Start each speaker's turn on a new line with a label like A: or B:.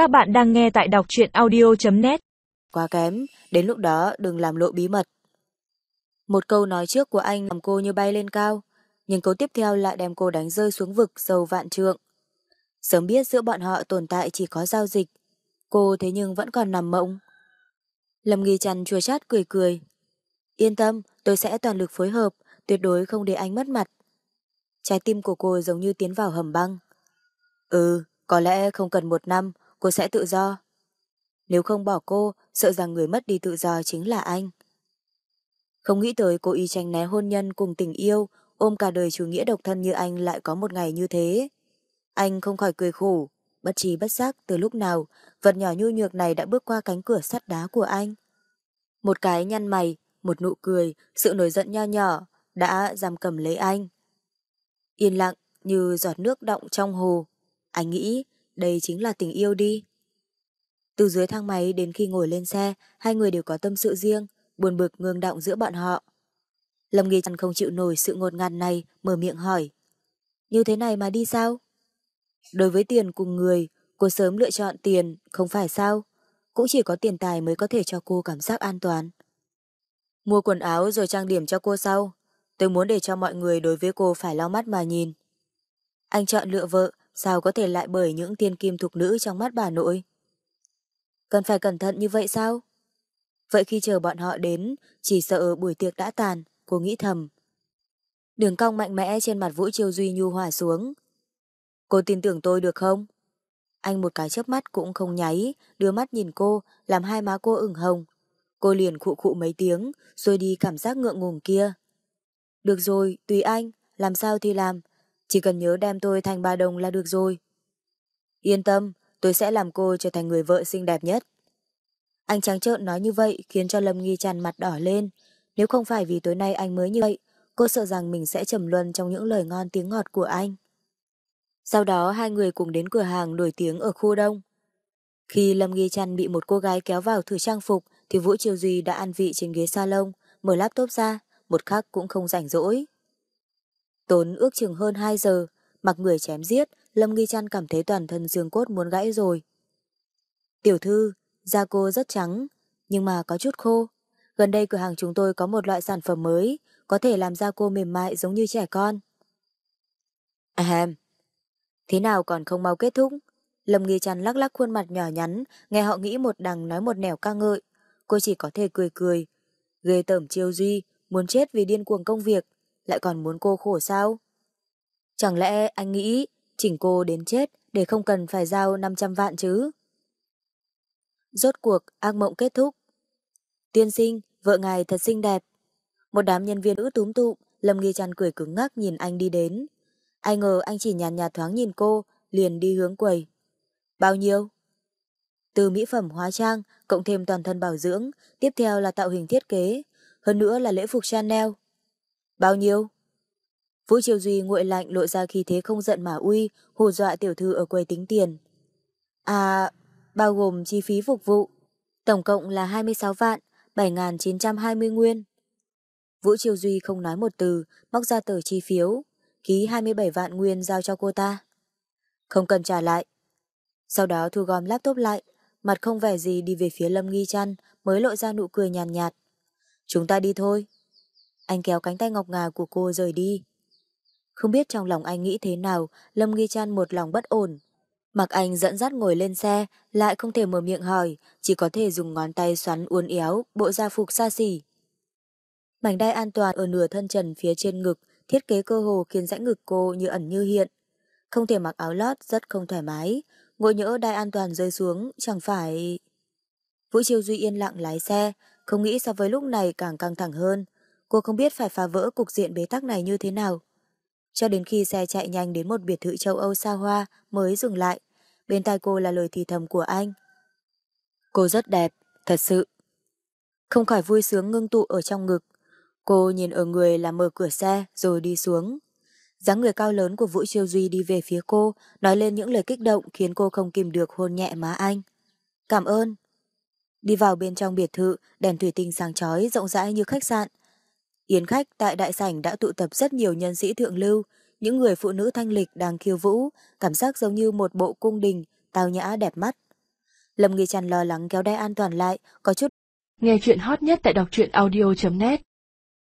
A: Các bạn đang nghe tại đọc truyện audio.net
B: Quá kém, đến lúc đó đừng làm lộ bí mật. Một câu nói trước của anh làm cô như bay lên cao, nhưng câu tiếp theo lại đem cô đánh rơi xuống vực sâu vạn trượng. Sớm biết giữa bọn họ tồn tại chỉ có giao dịch, cô thế nhưng vẫn còn nằm mộng. Lâm Nghi Trần chua chát cười cười. Yên tâm, tôi sẽ toàn lực phối hợp, tuyệt đối không để anh mất mặt. Trái tim của cô giống như tiến vào hầm băng. Ừ, có lẽ không cần một năm, cô sẽ tự do. Nếu không bỏ cô, sợ rằng người mất đi tự do chính là anh. Không nghĩ tới cô y tránh né hôn nhân cùng tình yêu, ôm cả đời chủ nghĩa độc thân như anh lại có một ngày như thế. Anh không khỏi cười khổ, bất trí bất giác từ lúc nào vật nhỏ nhu nhược này đã bước qua cánh cửa sắt đá của anh. Một cái nhăn mày, một nụ cười, sự nổi giận nho nhỏ đã giam cầm lấy anh. Yên lặng như giọt nước động trong hồ. Anh nghĩ đây chính là tình yêu đi. Từ dưới thang máy đến khi ngồi lên xe, hai người đều có tâm sự riêng, buồn bực ngương động giữa bọn họ. Lâm Nghi Trần không chịu nổi sự ngột ngạt này, mở miệng hỏi. Như thế này mà đi sao? Đối với tiền cùng người, cô sớm lựa chọn tiền, không phải sao? Cũng chỉ có tiền tài mới có thể cho cô cảm giác an toàn. Mua quần áo rồi trang điểm cho cô sau. Tôi muốn để cho mọi người đối với cô phải lau mắt mà nhìn. Anh chọn lựa vợ, sao có thể lại bởi những tiên kim thục nữ trong mắt bà nội? Cần phải cẩn thận như vậy sao? Vậy khi chờ bọn họ đến, chỉ sợ buổi tiệc đã tàn, cô nghĩ thầm. Đường cong mạnh mẽ trên mặt Vũ Chiêu Duy nhu hòa xuống. Cô tin tưởng tôi được không? Anh một cái chớp mắt cũng không nháy, đưa mắt nhìn cô, làm hai má cô ửng hồng. Cô liền khụ khụ mấy tiếng, rồi đi cảm giác ngượng ngùng kia. Được rồi, tùy anh, làm sao thì làm. Chỉ cần nhớ đem tôi thành ba đồng là được rồi. Yên tâm, tôi sẽ làm cô trở thành người vợ xinh đẹp nhất. Anh trắng trợn nói như vậy khiến cho Lâm Nghi tràn mặt đỏ lên. Nếu không phải vì tối nay anh mới như vậy, cô sợ rằng mình sẽ trầm luân trong những lời ngon tiếng ngọt của anh. Sau đó hai người cùng đến cửa hàng nổi tiếng ở khu đông. Khi Lâm Nghi Trăn bị một cô gái kéo vào thử trang phục thì Vũ Triều Duy đã ăn vị trên ghế salon, mở laptop ra, một khắc cũng không rảnh rỗi. Tốn ước chừng hơn 2 giờ, mặc người chém giết, Lâm Nghi Trăn cảm thấy toàn thân xương cốt muốn gãy rồi. Tiểu thư, da cô rất trắng, nhưng mà có chút khô. Gần đây cửa hàng chúng tôi có một loại sản phẩm mới, có thể làm da cô mềm mại giống như trẻ con. Ahem. Thế nào còn không mau kết thúc? Lâm Nghi Trăn lắc lắc khuôn mặt nhỏ nhắn, nghe họ nghĩ một đằng nói một nẻo ca ngợi. Cô chỉ có thể cười cười. Ghê tởm chiêu duy, muốn chết vì điên cuồng công việc, lại còn muốn cô khổ sao? Chẳng lẽ anh nghĩ chỉnh cô đến chết để không cần phải giao 500 vạn chứ? Rốt cuộc, ác mộng kết thúc. Tiên sinh, vợ ngài thật xinh đẹp. Một đám nhân viên nữ túm tụm, Lâm Nghi Trăn cười cứng ngắc nhìn anh đi đến. Ai ngờ anh chỉ nhàn nhạt thoáng nhìn cô, liền đi hướng quầy. Bao nhiêu? Từ mỹ phẩm hóa trang, cộng thêm toàn thân bảo dưỡng, tiếp theo là tạo hình thiết kế, hơn nữa là lễ phục Chanel. Bao nhiêu? Vũ Triều Duy nguội lạnh lộ ra khí thế không giận mà uy, hù dọa tiểu thư ở quầy tính tiền. À, bao gồm chi phí phục vụ. Tổng cộng là 26 vạn, 7.920 nguyên. Vũ Triều Duy không nói một từ, móc ra tờ chi phiếu, ký 27 vạn nguyên giao cho cô ta. Không cần trả lại. Sau đó thu gom laptop lại, mặt không vẻ gì đi về phía Lâm Nghi Trăn mới lộ ra nụ cười nhàn nhạt, nhạt. Chúng ta đi thôi. Anh kéo cánh tay ngọc ngà của cô rời đi. Không biết trong lòng anh nghĩ thế nào, Lâm Nghi Trăn một lòng bất ổn. Mặc anh dẫn dắt ngồi lên xe, lại không thể mở miệng hỏi, chỉ có thể dùng ngón tay xoắn uốn éo, bộ da phục xa xỉ. Mảnh đai an toàn ở nửa thân trần phía trên ngực, thiết kế cơ hồ khiến rãnh ngực cô như ẩn như hiện. Không thể mặc áo lót rất không thoải mái, ngồi nhỡ đai an toàn rơi xuống, chẳng phải... Vũ Chiêu Duy yên lặng lái xe, không nghĩ so với lúc này càng căng thẳng hơn. Cô không biết phải phá vỡ cục diện bế tắc này như thế nào. Cho đến khi xe chạy nhanh đến một biệt thự châu Âu xa hoa mới dừng lại. Bên tai cô là lời thì thầm của anh. Cô rất đẹp, thật sự. Không khỏi vui sướng ngưng tụ ở trong ngực. Cô nhìn ở người là mở cửa xe rồi đi xuống dáng người cao lớn của Vũ Chiêu Duy đi về phía cô, nói lên những lời kích động khiến cô không kìm được hôn nhẹ má anh. Cảm ơn. Đi vào bên trong biệt thự, đèn thủy tinh sáng chói rộng rãi như khách sạn. Yến khách tại đại sảnh đã tụ tập rất nhiều nhân sĩ thượng lưu, những người phụ nữ thanh lịch đang khiêu vũ, cảm giác giống như một bộ cung đình, tao nhã đẹp mắt. Lâm Nghi Trần lo lắng kéo đai an toàn lại, có chút.
A: Nghe chuyện hot nhất tại đọc truyện audio.net